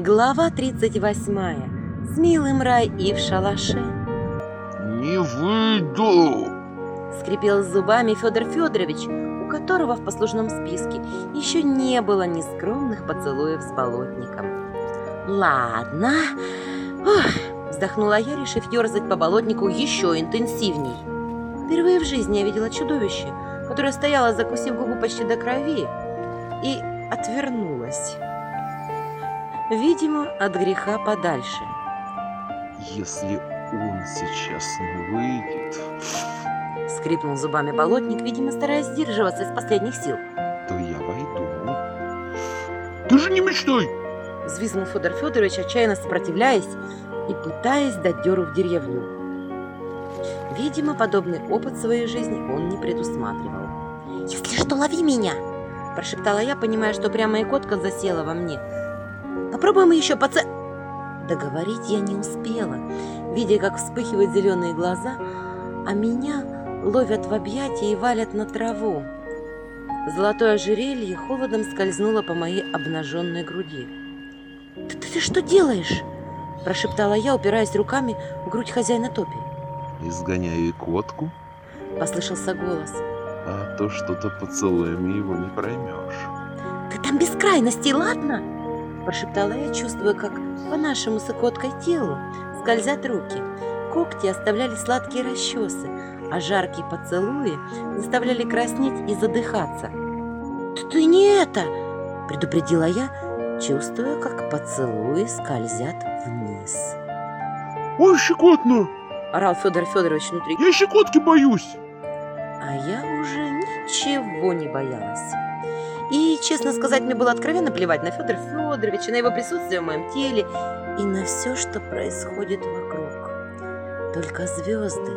Глава 38. С милым рай и в шалаше. Не выйду. Скрипел зубами Федор Федорович, у которого в послужном списке еще не было ни скромных поцелуев с болотником. Ладно. Ух, вздохнула я, решив ерзать по болотнику еще интенсивней. Впервые в жизни я видела чудовище, которое стояло, закусив губу почти до крови, и отвернулась. Видимо, от греха подальше. Если он сейчас не выйдет, Скрипнул зубами болотник, видимо, стараясь сдерживаться из последних сил. то я войду. Даже не мечтай. Взвизгнул Федор Федорович, отчаянно сопротивляясь и пытаясь дать дёру в деревню. Видимо, подобный опыт в своей жизни он не предусматривал. «Если что, лови меня!» – прошептала я, понимая, что прямо икотка засела во мне. «Попробуем еще поце...» Договорить я не успела, видя, как вспыхивают зеленые глаза, а меня ловят в объятия и валят на траву. Золотое ожерелье холодом скользнуло по моей обнаженной груди. «Ты, ты, ты что делаешь?» – прошептала я, упираясь руками в грудь хозяина топи. Изгоняю икотку, Послышался голос. а то что-то поцелуями его не проймешь. «Ты там без крайностей, ладно?» Прошептала я, чувствуя, как по нашему с икоткой телу скользят руки. Когти оставляли сладкие расчесы, а жаркие поцелуи заставляли краснеть и задыхаться. «Ты, ты не это!» – предупредила я, чувствуя, как поцелуи скользят вниз. Ой, щекотно! Орал Федор Федорович внутри. Я щекотки боюсь. А я уже ничего не боялась. И, честно сказать, мне было откровенно плевать на Федора Федоровича, на его присутствие в моем теле и на все, что происходит вокруг. Только звезды,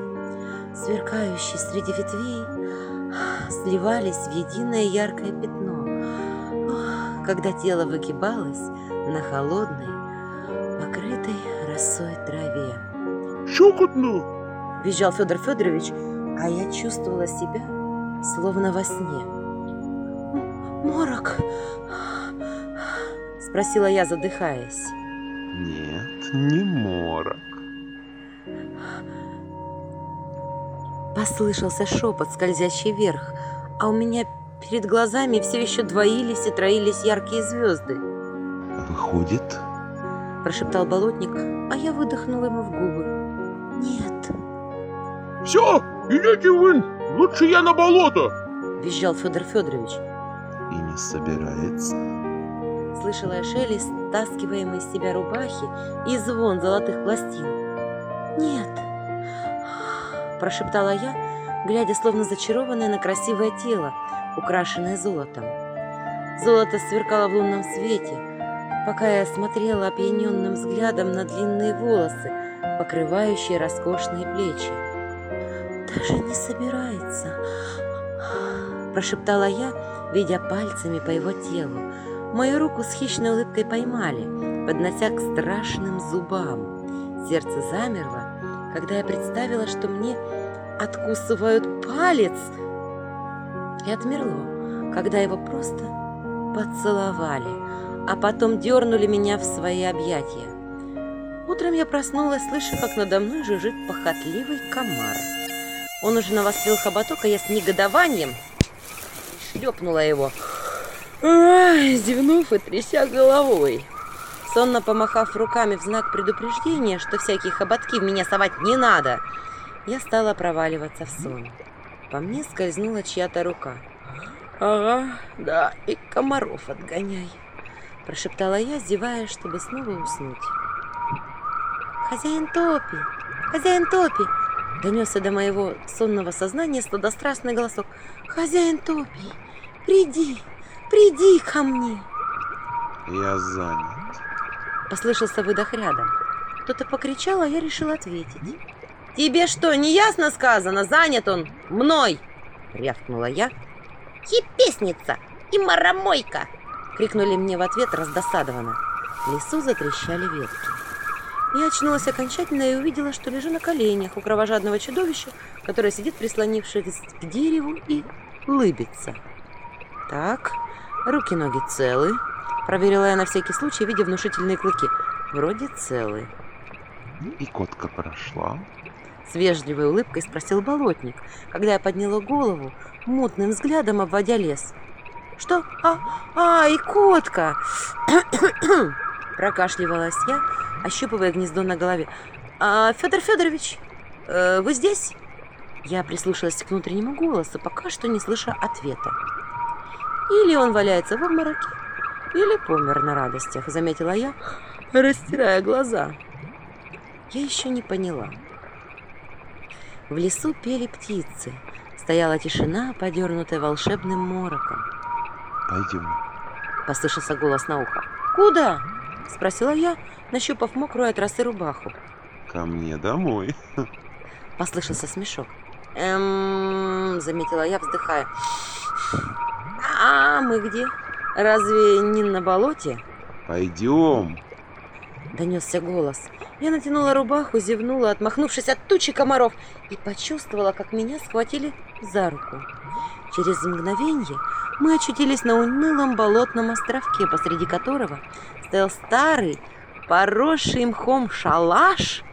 сверкающие среди ветвей, сливались в единое яркое пятно, когда тело выгибалось на холодной, покрытой росой траве. Щекотно! Визжал Федор Федорович, а я чувствовала себя словно во сне. «М- «Морок?» – спросила я, задыхаясь. Нет, не морок. Послышался шепот, скользящий вверх, а у меня перед глазами все еще двоились и троились яркие звезды. Выходит, Прошептал болотник, а я выдохнула ему в губы. «Нет», все, идите вы, лучше я на болото. – визжал Федор Федорович. Не собирается. Слышала я шелест, стаскиваемой из себя рубахи и звон золотых пластин. «Нет!» – прошептала я, глядя словно зачарованная на красивое тело, украшенное золотом. Золото сверкало в лунном свете, пока я смотрела опьяненным взглядом на длинные волосы, покрывающие роскошные плечи. «Даже не собирается!» – прошептала я, ведя пальцами по его телу. Мою руку с хищной улыбкой поймали, поднося к страшным зубам. Сердце замерло, когда я представила, что мне откусывают палец. И отмерло, когда его просто поцеловали, а потом дернули меня в свои объятия. Утром я проснулась, слыша, как надо мной жужжит похотливый комар. Он уже навострил хоботок, а я с негодованием шлепнула его, зевнув и тряся головой. Сонно помахав руками в знак предупреждения, что всякие хоботки в меня совать не надо, я стала проваливаться в сон. По мне скользнула чья-то рука. «Ага, да, и комаров отгоняй», – прошептала я, зевая, чтобы снова уснуть. «Хозяин Топи! Хозяин Топи!» – донесся до моего сонного сознания сладострастный голосок. «Хозяин Топи, приди, приди ко мне!» Я занят. Послышался выдох рядом. Кто-то покричал, а я решила ответить. «Тебе что, не ясно сказано? Занят он мной!» Рявкнула я. «Епесница и маромойка!» Крикнули мне в ответ раздосадованно. В лесу затрещали ветки. Я очнулась окончательно и увидела, что лежу на коленях у кровожадного чудовища, которое сидит прислонившись к дереву и улыбится. Так, руки-ноги целы, Проверила я на всякий случай, видя внушительные клыки. Вроде целые. И котка прошла. С вежливой улыбкой спросил болотник, когда я подняла голову, мутным взглядом обводя лес. «Что? А, а, и котка!» Прокашливалась я, ощупывая гнездо на голове. «А, Федор Федорович, э, вы здесь?» Я прислушалась к внутреннему голосу, пока что не слыша ответа. Или он валяется в обмороке, или помер на радостях, заметила я, растирая глаза. Я еще не поняла. В лесу пели птицы. Стояла тишина, подернутая волшебным мороком. Пойдем. Послышался голос на ухо. «Куда?» – спросила я, нащупав мокрую от росы рубаху. Ко мне домой. Послышался смешок. «Эм...» – заметила я, вздыхая. «А мы где? Разве не на болоте?» Пойдем. Донесся голос. Я натянула рубаху, зевнула, отмахнувшись от тучи комаров, и почувствовала, как меня схватили за руку. Через мгновенье мы очутились на унылом болотном островке, посреди которого стоял старый, поросший мхом шалаш.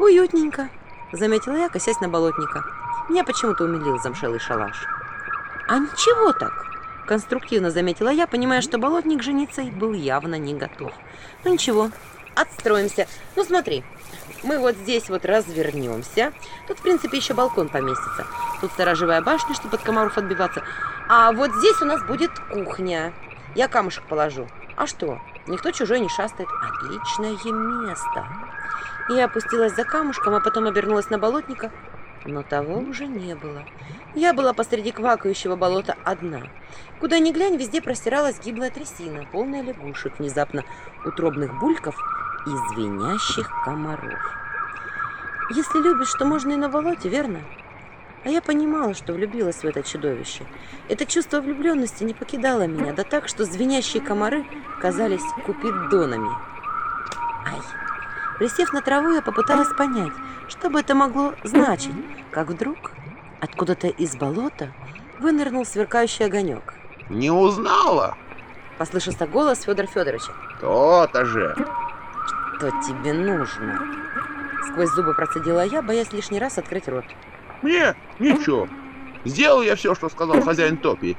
«Уютненько», — заметила я, косясь на болотника. Меня почему-то умилил замшелый шалаш. «А ничего так», — конструктивно заметила я, понимая, что болотник жениться был явно не готов. «Ну ничего, отстроимся. Ну смотри, мы вот здесь вот развернемся. Тут, в принципе, еще балкон поместится. Тут сторожевая башня, чтобы от комаров отбиваться. А вот здесь у нас будет кухня. Я камушек положу. А что? Никто чужой не шастает. Отличное место. Я опустилась за камушком, а потом обернулась на болотника. Но того уже не было. Я была посреди квакающего болота одна. Куда ни глянь, везде простиралась гиблая трясина, полная лягушек, внезапно утробных бульков и звенящих комаров. Если любишь, то можно и на болоте, верно? А я понимала, что влюбилась в это чудовище. Это чувство влюбленности не покидало меня, да так, что звенящие комары казались купидонами. Ай! Присев на траву, я попыталась понять, что бы это могло значить, как вдруг откуда-то из болота вынырнул сверкающий огонек. Не узнала? Послышался голос Федора Федоровича. То-то же. Что тебе нужно? Сквозь зубы процедила я, боясь лишний раз открыть рот. Мне ничего. Сделал я все, что сказал хозяин Топи.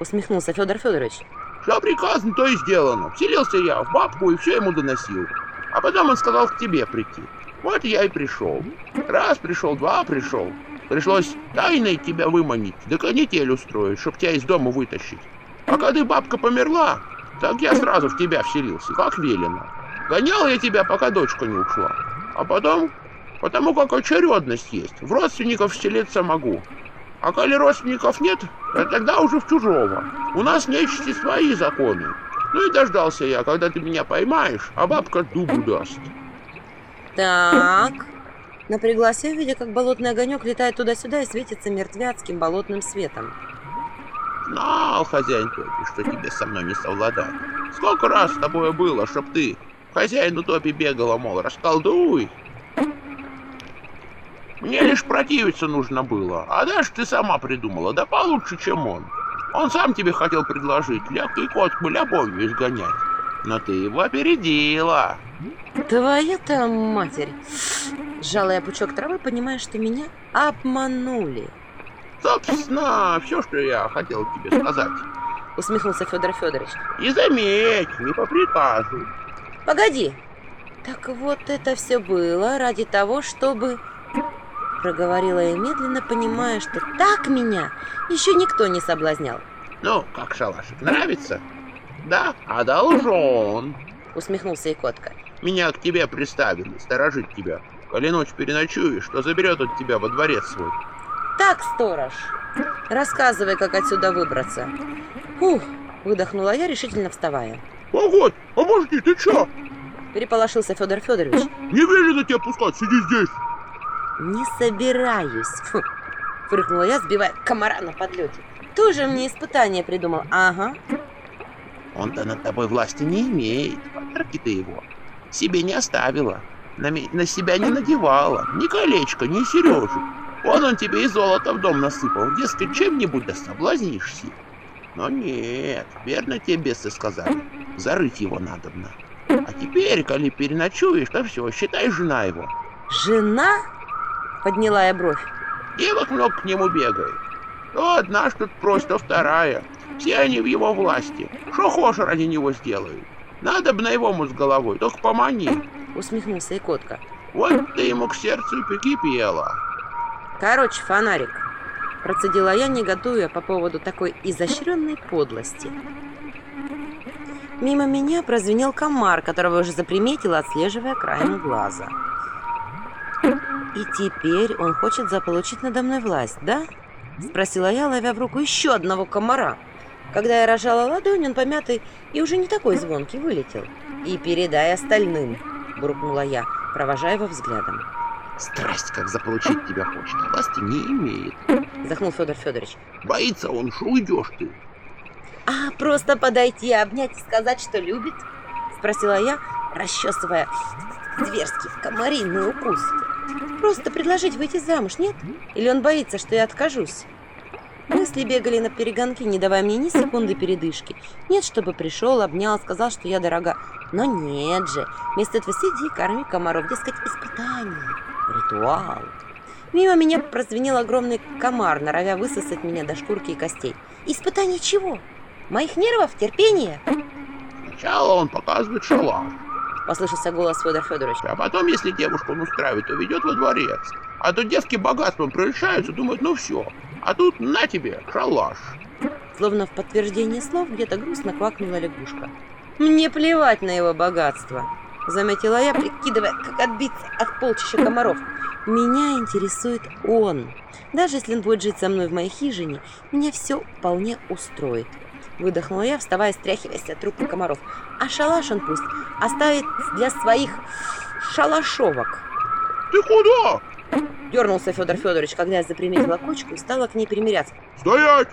Усмехнулся Федор Федорович. Что приказано, то и сделано. Вселился я в бабку и все ему доносил. А потом он сказал к тебе прийти. Вот я и пришел. Раз пришел, два пришел. Пришлось тайной тебя выманить, да канитель устроить, чтоб тебя из дома вытащить. А когда бабка померла, так я сразу в тебя вселился, как велено. Гонял я тебя, пока дочка не ушла. А потом, потому как очередность есть, в родственников вселиться могу. А коли родственников нет, то тогда уже в чужого. У нас нечисти свои законы. Ну и дождался я, когда ты меня поймаешь, а бабка дубу даст. Так. Напряглась я, видя, как болотный огонек летает туда-сюда и светится мертвяцким болотным светом. Знал хозяин Топи, что тебе со мной не совладать. Сколько раз с тобой было, чтоб ты хозяину Топи бегала, мол, расколдуй. Мне лишь противиться нужно было, а даже ты сама придумала, да получше, чем он. Он сам тебе хотел предложить ляг и котку любовью изгонять, но ты его опередила. Твоя-то матерь. Сжала я пучок травы, понимая, что меня обманули. Собственно, все, что я хотел тебе сказать. Усмехнулся Федор Федорович. И заметь, не по приказу. Погоди. Так вот это все было ради того, чтобы... Проговорила я медленно, понимая, что так меня еще никто не соблазнял. Ну, как шалашик, нравится? Да, а должен. Усмехнулся и котка. Меня к тебе приставили, сторожить тебя. Коли ночь переночуешь, то заберет от тебя во дворец свой. Так, сторож, рассказывай, как отсюда выбраться. Фух, выдохнула я, решительно вставая. Погодь, обожди, ты чё? Переполошился Федор Федорович. Не велено тебя пускать, сиди здесь. Не собираюсь. Фу. Фыркнула я, сбивая комара на подлете. Тоже мне испытание придумал. Ага. Он-то над тобой власти не имеет. Подарки ты его себе не оставила. На, на себя не надевала. Ни колечко, ни сережек. Он он тебе и золото в дом насыпал. Дескать, чем-нибудь да соблазнишься. Но нет, верно тебе сказали. Зарыть его надобно. А теперь, коли переночуешь, то все, считай жена его. Жена? Подняла я бровь. Девок много к нему бегает. То одна ж тут просит, то вторая. Все они в его власти. Что хочешь ради него сделают. Надо бы на его с головой, только помани. Усмехнулся и котка. Вот ты ему к сердцу и прикипела. Короче, фонарик. Процедила я, негодуя по поводу такой изощренной подлости. Мимо меня прозвенел комар, которого уже заприметила, отслеживая краем глаза. И теперь он хочет заполучить надо мной власть, да? Спросила я, ловя в руку еще одного комара. Когда я рожала ладонь, он помятый и уже не такой звонкий вылетел. «И передай остальным», — буркнула я, провожая его взглядом. Страсть как заполучить тебя хочет, а власти не имеет. Вздохнул Федор Федорович. Боится он, что уйдешь ты. «А просто подойти, обнять и сказать, что любит?» Спросила я, расчесывая зверский комариный укус. «Просто предложить выйти замуж, нет? Или он боится, что я откажусь?» Мысли бегали на перегонки, не давая мне ни секунды передышки. Нет, чтобы пришел, обнял, сказал, что я дорога. Но нет же. Вместо этого сиди, корми комаров, дескать, испытание. Ритуал. Мимо меня прозвенел огромный комар, норовя высосать меня до шкурки и костей. Испытание чего? Моих нервов? Терпения? Сначала он показывает шалаш, Послышался голос Федора Федоровича. а потом, если девушку он устраивает, то ведет во дворец. А то девки богатством прельщаются, думают, ну все. А тут на тебе шалаш. Словно в подтверждение слов где-то грустно квакнула лягушка. «Мне плевать на его богатство», — заметила я, прикидывая, как отбиться от полчища комаров. «Меня интересует он. Даже если он будет жить со мной в моей хижине, меня все вполне устроит». Выдохнула я, вставая, стряхиваясь от трупа комаров. «А шалаш он пусть оставит для своих шалашовок». Ты куда? Дернулся Федор Федорович, когда я заприметила кочку и стала к ней примиряться. Стоять!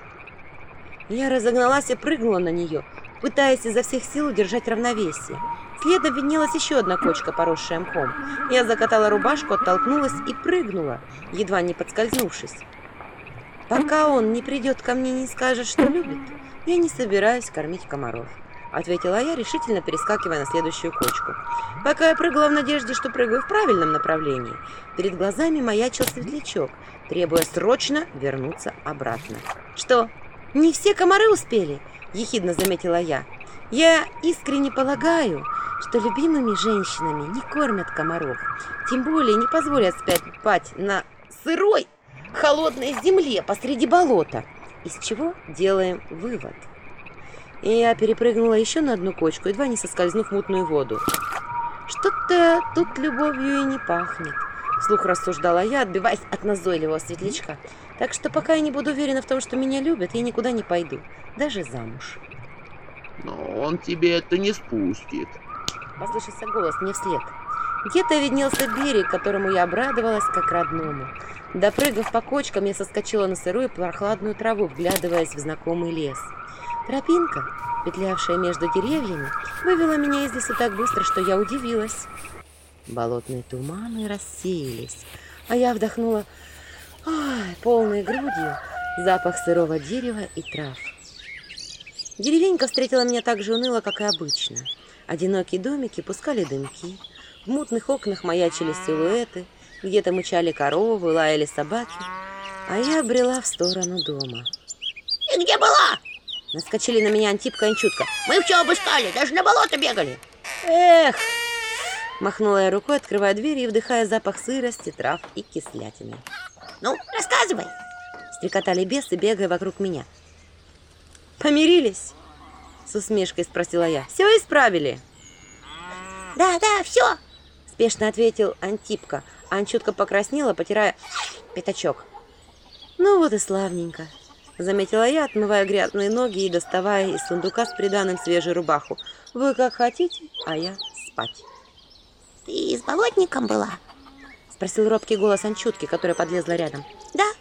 Я разогналась и прыгнула на нее, пытаясь изо всех сил удержать равновесие. Следом виднелась еще одна кочка, поросшая мхом. Я закатала рубашку, оттолкнулась и прыгнула, едва не подскользнувшись. «Пока он не придет ко мне и не скажет, что любит, я не собираюсь кормить комаров», ответила я, решительно перескакивая на следующую кочку. Пока я прыгала в надежде, что прыгаю в правильном направлении, перед глазами маячил светлячок, требуя срочно вернуться обратно. «Что, не все комары успели?» – ехидно заметила я. «Я искренне полагаю, что любимыми женщинами не кормят комаров, тем более не позволят спать на сырой, холодной земле посреди болота, из чего делаем вывод». И я перепрыгнула еще на одну кочку, едва не соскользнув в мутную воду. «Что-то тут любовью и не пахнет», — вслух рассуждала я, отбиваясь от назойливого светлячка. «Так что пока я не буду уверена в том, что меня любят, я никуда не пойду, даже замуж». Но он тебе это не спустит. Послышался голос мне вслед. Где-то виднелся берег, которому я обрадовалась как родному. Допрыгав по кочкам, я соскочила на сырую прохладную траву, вглядываясь в знакомый лес. Тропинка, петлявшая между деревьями, вывела меня из леса так быстро, что я удивилась. Болотные туманы рассеялись, а я вдохнула ой, полной грудью запах сырого дерева и трав. Деревенька встретила меня так же уныло, как и обычно. Одинокие домики пускали дымки, в мутных окнах маячили силуэты, где-то мычали коровы, лаяли собаки, а я брела в сторону дома. И где была? Наскочили на меня Антипка и Анчутка. Мы все обыскали, даже на болото бегали. «Эх!» Махнула я рукой, открывая дверь и вдыхая запах сырости, трав и кислятины. Ну, рассказывай. Стрекотали бесы, бегая вокруг меня. «Помирились?» С усмешкой спросила я. «Все исправили?» Да, да, все. Спешно ответил Антипка, Анчутка покраснела, потирая пятачок. «Ну вот и славненько», — заметила я, отмывая грязные ноги и доставая из сундука с приданым свежую рубаху. «Вы как хотите, а я спать». Ты с болотником была? — спросил робкий голос Анчутки, которая подлезла рядом. Да.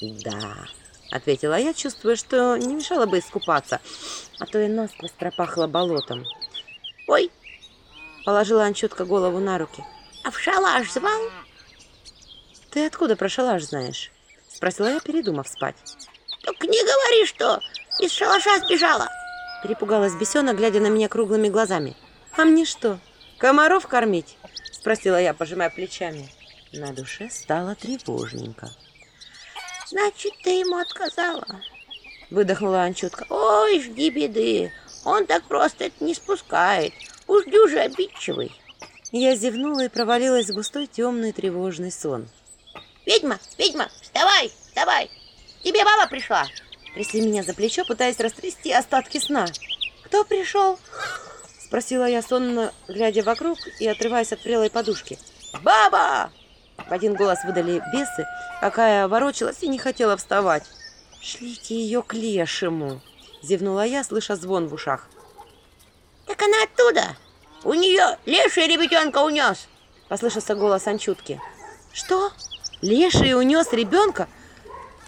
«Да», — ответила я, чувствуя, что не мешало бы искупаться, а то и насквозь пропахло болотом. Ой, — положила Анчутка голову на руки. а в шалаш звал? «Ты откуда про шалаш знаешь?» — спросила я, передумав спать. Только не говори, что из шалаша сбежала. Перепугалась бесенок, глядя на меня круглыми глазами. «А мне что, комаров кормить?» Спросила я, пожимая плечами. На душе стало тревожненько. Значит, ты ему отказала. Выдохнула Анчутка. Ой, жди беды. Он так просто это не спускает. Уж дюже обидчивый. Я зевнула и провалилась в густой темный тревожный сон. Ведьма, ведьма, вставай, вставай. Тебе баба пришла. Трясли меня за плечо, пытаясь растрясти остатки сна. «Кто пришел?» Спросила я сонно, глядя вокруг и отрываясь от прелой подушки. «Баба!» В один голос выдали бесы, какая ворочалась и не хотела вставать. «Шлите ее к лешему!» Зевнула я, слыша звон в ушах. Так она оттуда. У нее леший ребятенка унес. Послышался голос Анчутки. «Что? Леший унес ребенка?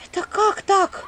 Это как так?»